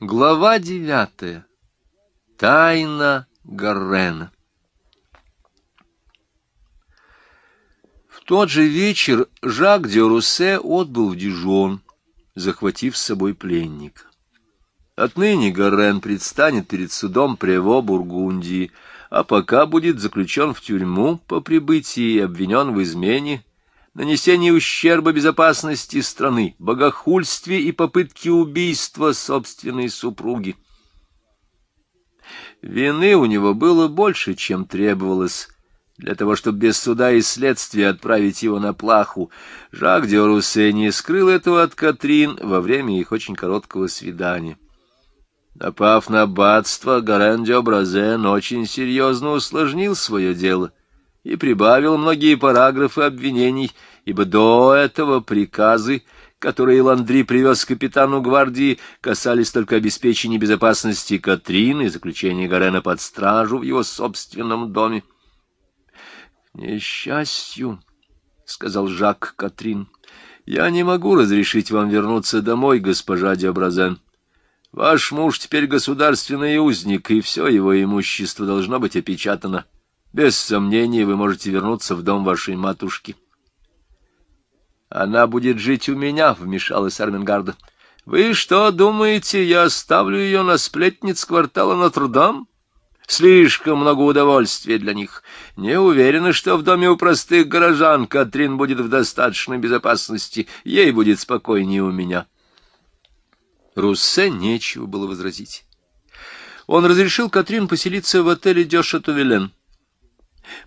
Глава девятая. Тайна Гаррена. В тот же вечер Жак де Руссе отбыл в Дижон, захватив с собой пленника. Отныне Гаррен предстанет перед судом Прево Бургундии, а пока будет заключен в тюрьму по прибытии и обвинен в измене, нанесение ущерба безопасности страны, богохульстве и попытке убийства собственной супруги. Вины у него было больше, чем требовалось, для того, чтобы без суда и следствия отправить его на плаху. Жак де Руссе не скрыл этого от Катрин во время их очень короткого свидания. Напав на аббатство, Гарен де Образен очень серьезно усложнил свое дело и прибавил многие параграфы обвинений, ибо до этого приказы, которые Ландри привез капитану гвардии, касались только обеспечения безопасности Катрины и заключения Гарена под стражу в его собственном доме. — К несчастью, — сказал Жак Катрин, — я не могу разрешить вам вернуться домой, госпожа Диобразен. Ваш муж теперь государственный узник, и все его имущество должно быть опечатано. — без сомнения, вы можете вернуться в дом вашей матушки. Она будет жить у меня, — вмешалась Армингарда. Вы что думаете, я оставлю ее на сплетниц квартала Нотр-Дам? Слишком много удовольствия для них. Не уверена, что в доме у простых горожан Катрин будет в достаточной безопасности. Ей будет спокойнее у меня. Руссе нечего было возразить. Он разрешил Катрин поселиться в отеле Дёшатувелен.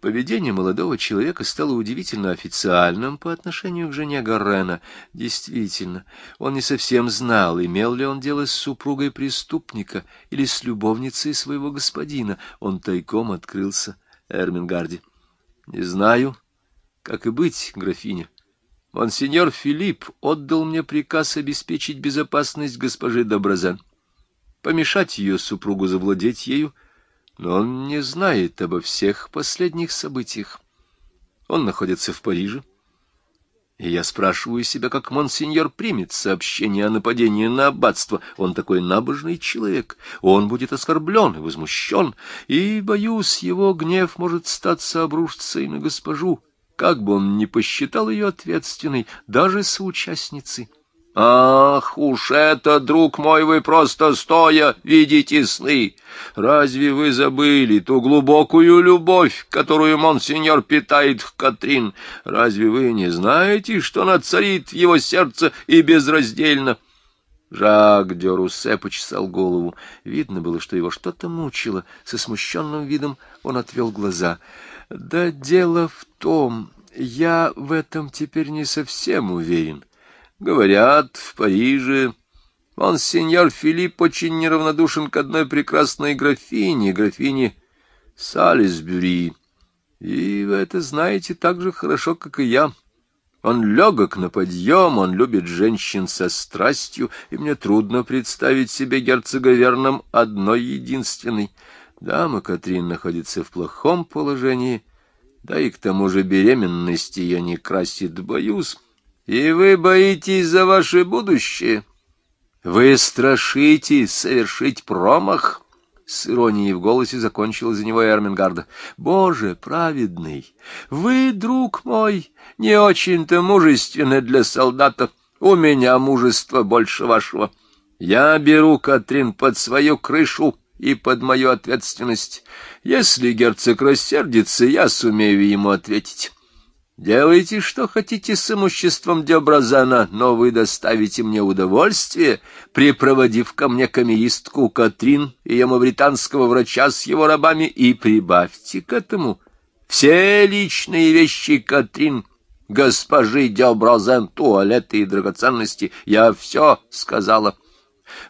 Поведение молодого человека стало удивительно официальным по отношению к жене Гаррена. Действительно, он не совсем знал, имел ли он дело с супругой преступника или с любовницей своего господина. Он тайком открылся Эрмингарде. — Не знаю, как и быть, графиня. Монсеньор Филипп отдал мне приказ обеспечить безопасность госпожи Доброзен, помешать ее супругу завладеть ею, но он не знает обо всех последних событиях. Он находится в Париже. И я спрашиваю себя, как монсеньор примет сообщение о нападении на аббатство. Он такой набожный человек. Он будет оскорблен и возмущен. И, боюсь, его гнев может статься обрушиться и на госпожу, как бы он ни посчитал ее ответственной, даже соучастницей. Ах, уж это, друг мой, вы просто стоя видите сны. Разве вы забыли ту глубокую любовь, которую монсеньор питает к Катрин? Разве вы не знаете, что она царит в его сердце и безраздельно? Жак де Руссе почесал голову. Видно было, что его что-то мучило. Со смущенным видом он отвел глаза. — Да дело в том, я в этом теперь не совсем уверен. — Говорят, в Париже он, сеньор Филипп, очень неравнодушен к одной прекрасной графине, графине Салисбюри. И вы это знаете так же хорошо, как и я. Он легок на подъем, он любит женщин со страстью, и мне трудно представить себе герцога верным одной единственной. Дама Катрин находится в плохом положении, да и к тому же беременность ее не красит, боюсь. И вы боитесь за ваше будущее? Вы страшитесь совершить промах? С иронией в голосе закончила за него Эрмингарда. Боже праведный, вы, друг мой, не очень-то мужественны для солдата. У меня мужество больше вашего. Я беру Катрин под свою крышу и под мою ответственность. Если герцог рассердится, я сумею ему ответить. Делайте, что хотите с имуществом Дебразана, но вы доставите мне удовольствие, припроводив ко мне камеистку Катрин и ее мавританского врача с его рабами, и прибавьте к этому все личные вещи Катрин, госпожи Дебразан, туалеты и драгоценности. Я все сказала.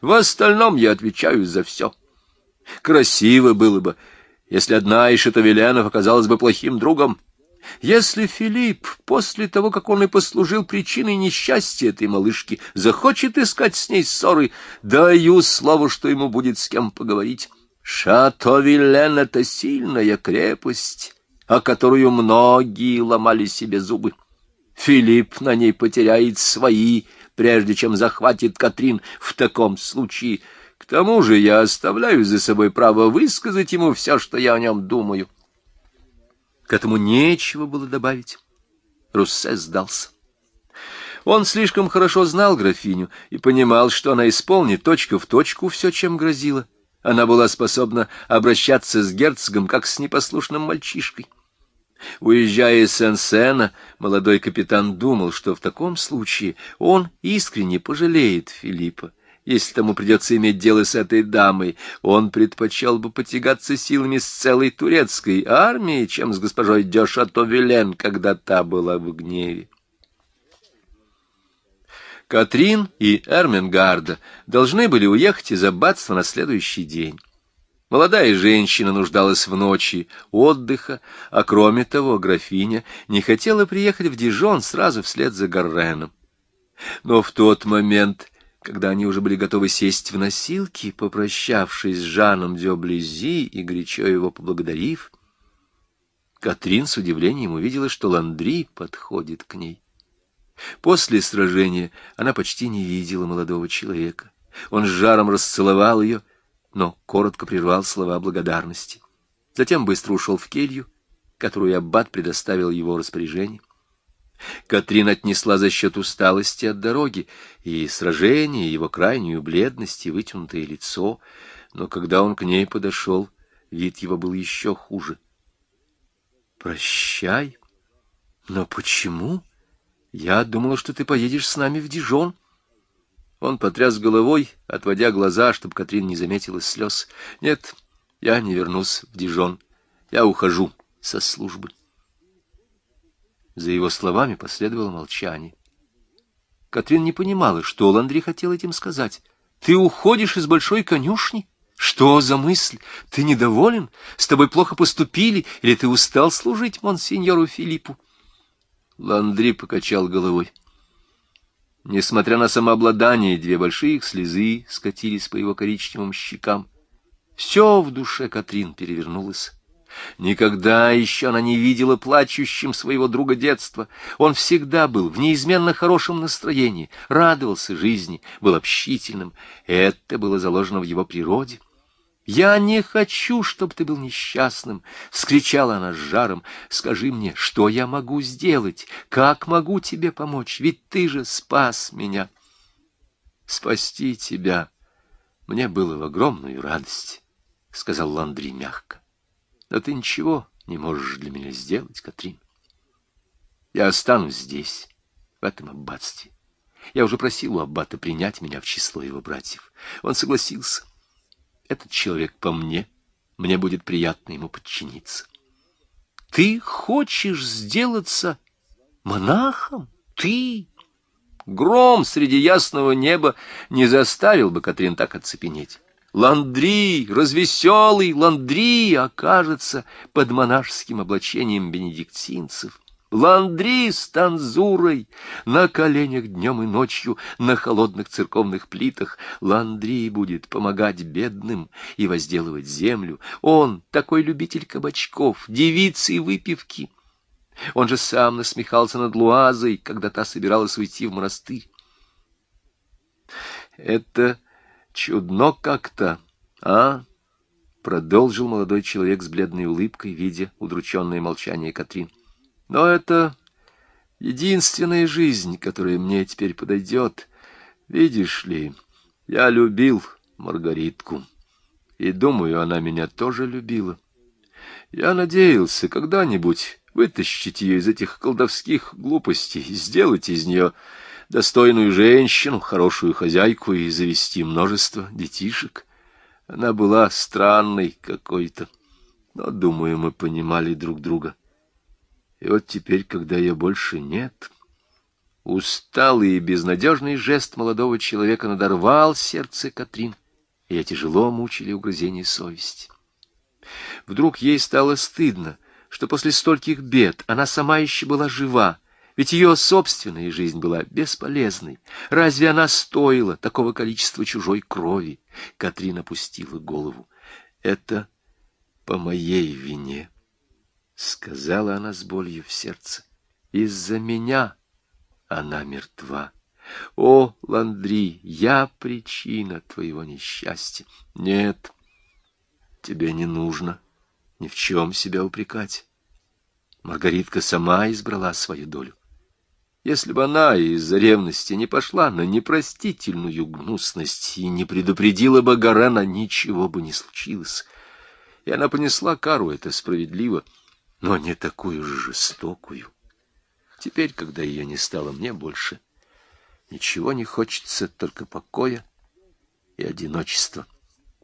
В остальном я отвечаю за все. Красиво было бы, если одна из шатовеленов оказалась бы плохим другом, если Филипп, после того, как он и послужил причиной несчастья этой малышки, захочет искать с ней ссоры, даю слово, что ему будет с кем поговорить. Шато-Виллен — это сильная крепость, о которую многие ломали себе зубы. Филипп на ней потеряет свои, прежде чем захватит Катрин. В таком случае, к тому же я оставляю за собой право высказать ему все, что я о нем думаю. К этому нечего было добавить. Руссе сдался. Он слишком хорошо знал графиню и понимал, что она исполнит точка в точку все, чем грозила. Она была способна обращаться с герцогом, как с непослушным мальчишкой. Уезжая из Сен-Сена, молодой капитан думал, что в таком случае он искренне пожалеет Филиппа. Если тому придется иметь дело с этой дамой, он предпочел бы потягаться силами с целой турецкой армией, чем с госпожой Дешатовелен, когда та была в гневе. Катрин и Эрменгарда должны были уехать из аббатства на следующий день. Молодая женщина нуждалась в ночи отдыха, а кроме того графиня не хотела приехать в Дижон сразу вслед за Гарреном. Но в тот момент, когда они уже были готовы сесть в носилки, попрощавшись с Жаном Дёблизи и горячо его поблагодарив, Катрин с удивлением увидела, что Ландри подходит к ней. После сражения она почти не видела молодого человека. Он с жаром расцеловал ее, но коротко прервал слова благодарности. Затем быстро ушел в келью, которую аббат предоставил его распоряжение. Катрин отнесла за счет усталости от дороги и сражения, его крайнюю бледность и вытянутое лицо, но когда он к ней подошел, вид его был еще хуже. «Прощай? Но почему?» Я думала, что ты поедешь с нами в Дижон. Он потряс головой, отводя глаза, чтобы Катрин не заметила слез. Нет, я не вернусь в Дижон. Я ухожу со службы. За его словами последовало молчание. Катрин не понимала, что Ландри хотел этим сказать. «Ты уходишь из большой конюшни? Что за мысль? Ты недоволен? С тобой плохо поступили? Или ты устал служить монсеньору Филиппу?» Ландри покачал головой. Несмотря на самообладание, две большие слезы скатились по его коричневым щекам. Все в душе Катрин перевернулось. Никогда еще она не видела плачущим своего друга детства. Он всегда был в неизменно хорошем настроении, радовался жизни, был общительным. Это было заложено в его природе. «Я не хочу, чтобы ты был несчастным!» — вскричала она с жаром. «Скажи мне, что я могу сделать? Как могу тебе помочь? Ведь ты же спас меня!» «Спасти тебя мне было в огромную радость», — сказал Ландри мягко. «Но ты ничего не можешь для меня сделать, Катрин. Я останусь здесь, в этом аббатстве. Я уже просил у аббата принять меня в число его братьев. Он согласился». Этот человек по мне, мне будет приятно ему подчиниться. Ты хочешь сделаться монахом? Ты? Гром среди ясного неба не заставил бы Катрин так оцепенеть. Ландри, развеселый Ландри, окажется под монашеским облачением бенедиктинцев. Ландри с танзурой на коленях днем и ночью на холодных церковных плитах. Ландри будет помогать бедным и возделывать землю. Он такой любитель кабачков, девицы и выпивки. Он же сам насмехался над Луазой, когда та собиралась уйти в монастырь. Это чудно как-то, а? Продолжил молодой человек с бледной улыбкой, видя удрученное молчание Катрин. Но это единственная жизнь, которая мне теперь подойдет. Видишь ли, я любил Маргаритку, и, думаю, она меня тоже любила. Я надеялся когда-нибудь вытащить ее из этих колдовских глупостей, сделать из нее достойную женщину, хорошую хозяйку и завести множество детишек. Она была странной какой-то, но, думаю, мы понимали друг друга. И вот теперь, когда ее больше нет... Усталый и безнадежный жест молодого человека надорвал сердце Катрин, я тяжело мучили угрызения совести. Вдруг ей стало стыдно, что после стольких бед она сама еще была жива, ведь ее собственная жизнь была бесполезной. Разве она стоила такого количества чужой крови? Катрин опустила голову. Это по моей вине. — сказала она с болью в сердце. — Из-за меня она мертва. О, Ландри, я причина твоего несчастья. Нет, тебе не нужно ни в чем себя упрекать. Маргаритка сама избрала свою долю. Если бы она из-за ревности не пошла на непростительную гнусность и не предупредила бы Гарена, ничего бы не случилось. И она понесла кару, это справедливо, но не такую жестокую. Теперь, когда ее не стало мне больше, ничего не хочется, только покоя и одиночества.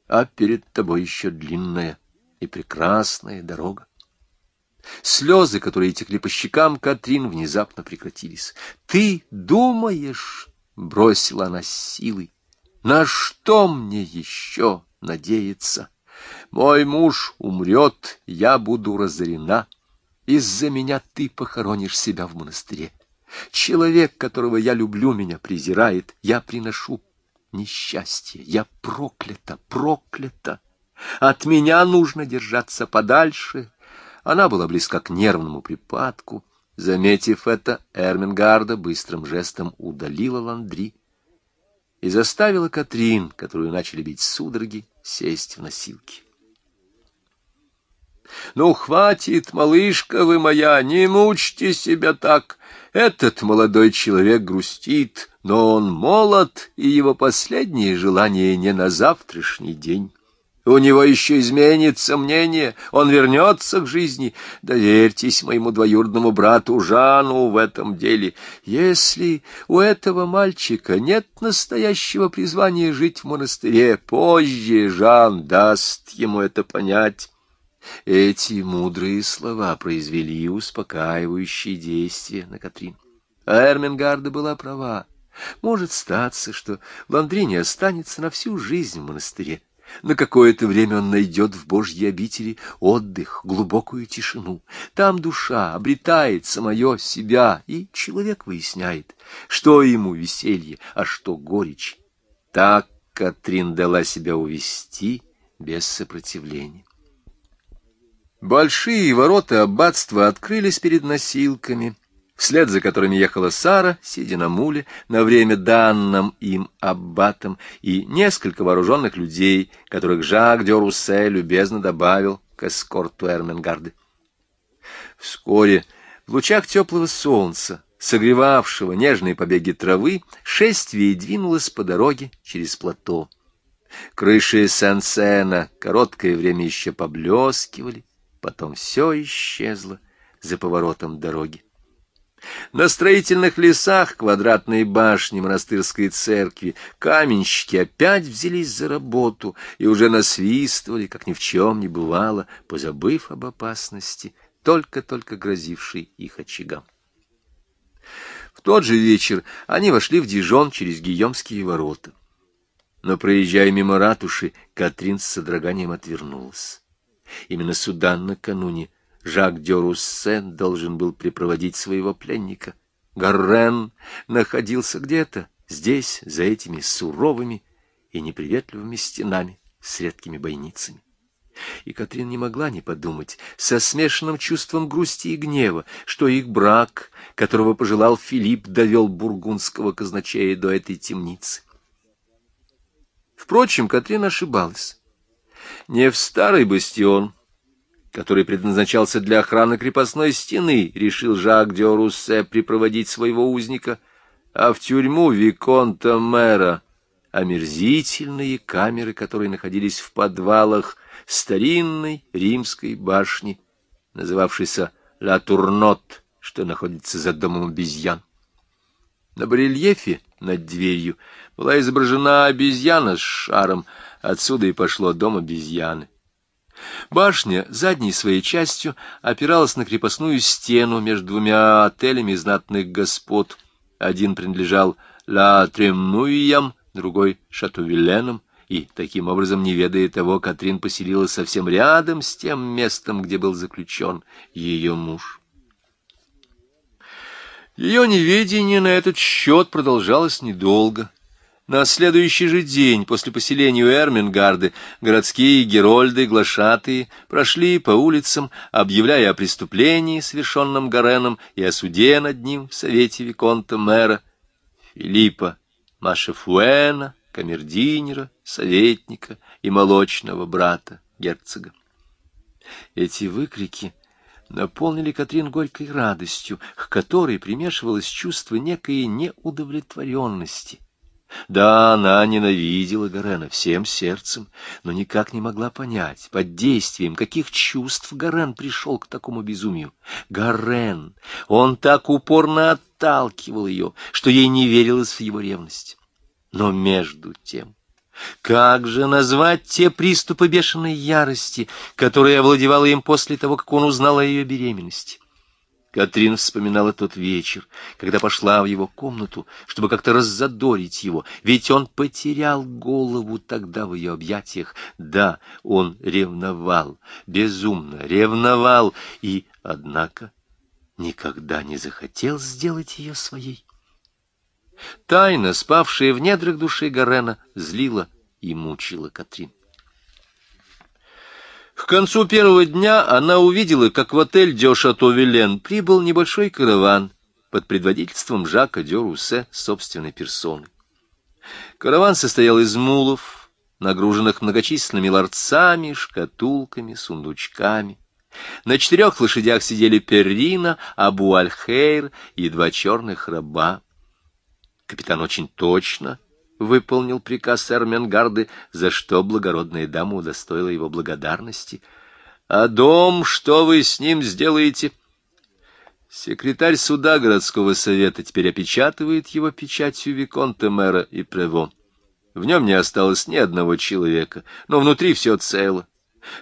А перед тобой еще длинная и прекрасная дорога. Слезы, которые текли по щекам Катрин, внезапно прекратились. «Ты думаешь?» — бросила она силой. «На что мне еще надеяться? Мой муж умрет, я буду разорена. Из-за меня ты похоронишь себя в монастыре. Человек, которого я люблю, меня презирает. Я приношу несчастье. Я проклята, проклята. От меня нужно держаться подальше, она была близка к нервному припадку. Заметив это, Эрмингарда быстрым жестом удалила Ландри и заставила Катрин, которую начали бить судороги, сесть в носилки. «Ну, хватит, малышка вы моя, не мучьте себя так. Этот молодой человек грустит, но он молод, и его последнее желание не на завтрашний день». У него еще изменится мнение, он вернется к жизни. Доверьтесь моему двоюродному брату Жану в этом деле. Если у этого мальчика нет настоящего призвания жить в монастыре, позже Жан даст ему это понять. Эти мудрые слова произвели успокаивающее действие на Катрин. А Эрмингарда была права. Может статься, что Ландри не останется на всю жизнь в монастыре. На какое-то время он найдет в Божьей обители отдых, глубокую тишину. Там душа обретает самое себя, и человек выясняет, что ему веселье, а что горечь. Так Катрин дала себя увести без сопротивления. Большие ворота аббатства открылись перед носилками, вслед за которыми ехала Сара, сидя на муле, на время данным им аббатом, и несколько вооруженных людей, которых Жак де Руссе любезно добавил к эскорту Эрменгарды. Вскоре в лучах теплого солнца, согревавшего нежные побеги травы, шествие двинулось по дороге через плато. Крыши Сен-Сена короткое время еще поблескивали, потом все исчезло за поворотом дороги. На строительных лесах квадратной башни монастырской церкви каменщики опять взялись за работу и уже насвистывали, как ни в чем не бывало, позабыв об опасности, только-только грозившей их очагам. В тот же вечер они вошли в Дижон через Гийомские ворота. Но, проезжая мимо ратуши, Катрин с содроганием отвернулась. Именно сюда накануне Жак де Руссен должен был припроводить своего пленника. Гаррен находился где-то здесь, за этими суровыми и неприветливыми стенами с редкими бойницами. И Катрин не могла не подумать, со смешанным чувством грусти и гнева, что их брак, которого пожелал Филипп, довел бургундского казначея до этой темницы. Впрочем, Катрин ошибалась. Не в старый бастион, который предназначался для охраны крепостной стены, решил Жак де Руссе припроводить своего узника, а в тюрьму Виконта Мэра омерзительные камеры, которые находились в подвалах старинной римской башни, называвшейся Ла Турнот, что находится за домом обезьян. На барельефе над дверью была изображена обезьяна с шаром, отсюда и пошло дом обезьяны. Башня задней своей частью опиралась на крепостную стену между двумя отелями знатных господ. Один принадлежал Ла Тремнуиям, другой — Шатувиленам, и, таким образом, не ведая того, Катрин поселилась совсем рядом с тем местом, где был заключен ее муж. Ее неведение на этот счет продолжалось недолго. На следующий же день после поселения Эрмингарды городские герольды, глашатые, прошли по улицам, объявляя о преступлении, совершенном Гареном, и о суде над ним в совете Виконта мэра. Филиппа Машефуэна, камердинера, советника и молочного брата герцога. Эти выкрики наполнили Катрин горькой радостью, к которой примешивалось чувство некой неудовлетворенности. Да, она ненавидела Гарена всем сердцем, но никак не могла понять, под действием каких чувств Гарен пришел к такому безумию. Гарен! Он так упорно отталкивал ее, что ей не верилось в его ревность. Но между тем как же назвать те приступы бешеной ярости, которые овладевала им после того, как он узнал о ее беременности? Катрин вспоминала тот вечер, когда пошла в его комнату, чтобы как-то раззадорить его, ведь он потерял голову тогда в ее объятиях. Да, он ревновал, безумно ревновал, и, однако, никогда не захотел сделать ее своей. Тайна, спавшая в недрах души Гарена, злила и мучила Катрин. К концу первого дня она увидела, как в отель Дё-Шато-Вилен прибыл небольшой караван под предводительством Жака Дё-Руссе собственной персоны. Караван состоял из мулов, нагруженных многочисленными ларцами, шкатулками, сундучками. На четырех лошадях сидели Перрина, Абу-Аль-Хейр и два черных раба. Капитан очень точно выполнил приказ Эрменгарды, за что благородная дама удостоила его благодарности. «А дом, что вы с ним сделаете?» Секретарь суда городского совета теперь опечатывает его печатью Виконта мэра и Прево. В нем не осталось ни одного человека, но внутри все цело.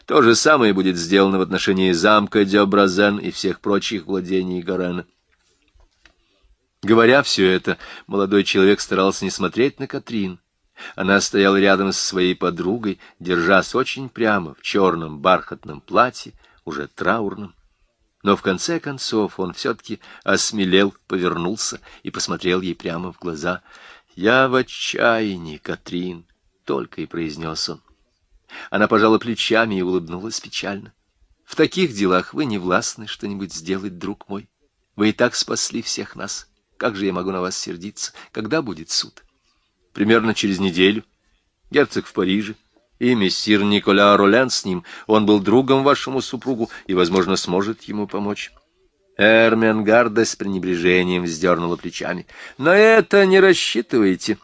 То же самое будет сделано в отношении замка Дёбразен и всех прочих владений Горена. Говоря все это, молодой человек старался не смотреть на Катрин. Она стояла рядом со своей подругой, держась очень прямо в черном бархатном платье, уже траурном. Но в конце концов он все-таки осмелел, повернулся и посмотрел ей прямо в глаза. «Я в отчаянии, Катрин», — только и произнес он. Она пожала плечами и улыбнулась печально. «В таких делах вы не властны что-нибудь сделать, друг мой. Вы и так спасли всех нас. Как же я могу на вас сердиться? Когда будет суд? Примерно через неделю. Герцог в Париже. И мессир Николя Ролен с ним. Он был другом вашему супругу и, возможно, сможет ему помочь. Эрменгарда с пренебрежением вздернула плечами. На это не рассчитывайте.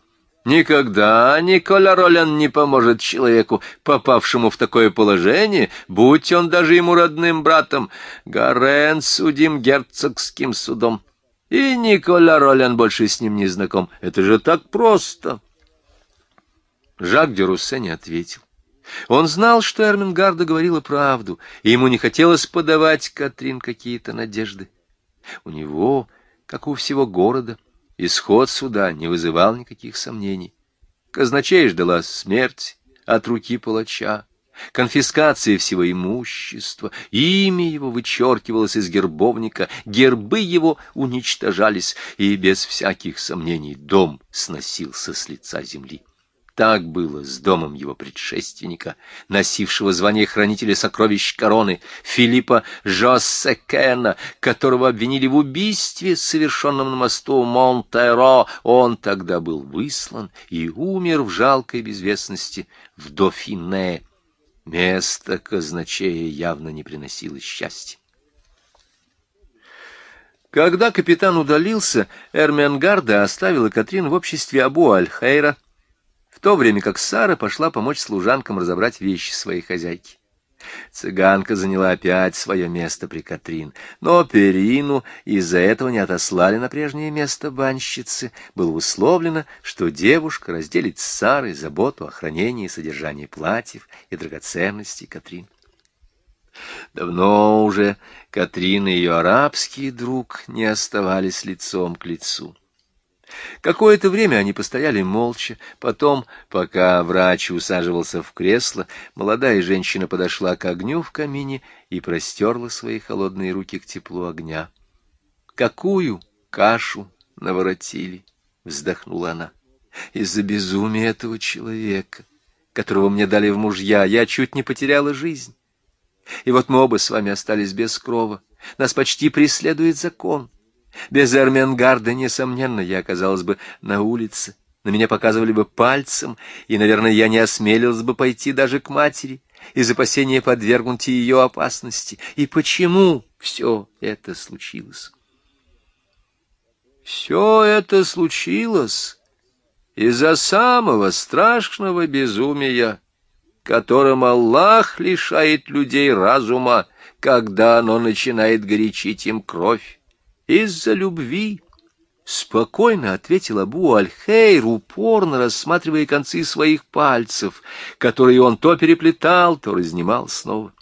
Никогда Николя Ролен не поможет человеку, попавшему в такое положение, будь он даже ему родным братом. Гарен судим герцогским судом. И Никола Ролен больше с ним не знаком. Это же так просто. Жак де Руссе не ответил. Он знал, что Эрмингарда говорила правду, и ему не хотелось подавать Катрин какие-то надежды. У него, как у всего города, исход суда не вызывал никаких сомнений. Казначей ждала смерть от руки палача конфискация всего имущества, имя его вычеркивалось из гербовника, гербы его уничтожались, и без всяких сомнений дом сносился с лица земли. Так было с домом его предшественника, носившего звание хранителя сокровищ короны, Филиппа Жоссекена, которого обвинили в убийстве, совершенном на мосту Монтеро. Он тогда был выслан и умер в жалкой безвестности в Дофине, Место казначея явно не приносило счастья. Когда капитан удалился, Эрменгарда оставила Катрин в обществе Абу Аль-Хейра, в то время как Сара пошла помочь служанкам разобрать вещи своей хозяйки. Цыганка заняла опять свое место при Катрин, но Перину из-за этого не отослали на прежнее место банщицы. Было условлено, что девушка разделит с Сарой заботу о хранении и содержании платьев и драгоценностей Катрин. Давно уже Катрин и ее арабский друг не оставались лицом к лицу. Какое-то время они постояли молча. Потом, пока врач усаживался в кресло, молодая женщина подошла к огню в камине и простерла свои холодные руки к теплу огня. «Какую кашу наворотили!» — вздохнула она. «Из-за безумия этого человека, которого мне дали в мужья, я чуть не потеряла жизнь. И вот мы оба с вами остались без крова. Нас почти преследует закон. Без Эрменгарда, несомненно, я оказалась бы на улице. На меня показывали бы пальцем, и, наверное, я не осмелилась бы пойти даже к матери из опасения подвергнуть ее опасности. И почему все это случилось? Все это случилось из-за самого страшного безумия, которым Аллах лишает людей разума, когда оно начинает горячить им кровь. Из-за любви, — спокойно ответил Абу Аль-Хейр, упорно рассматривая концы своих пальцев, которые он то переплетал, то разнимал снова.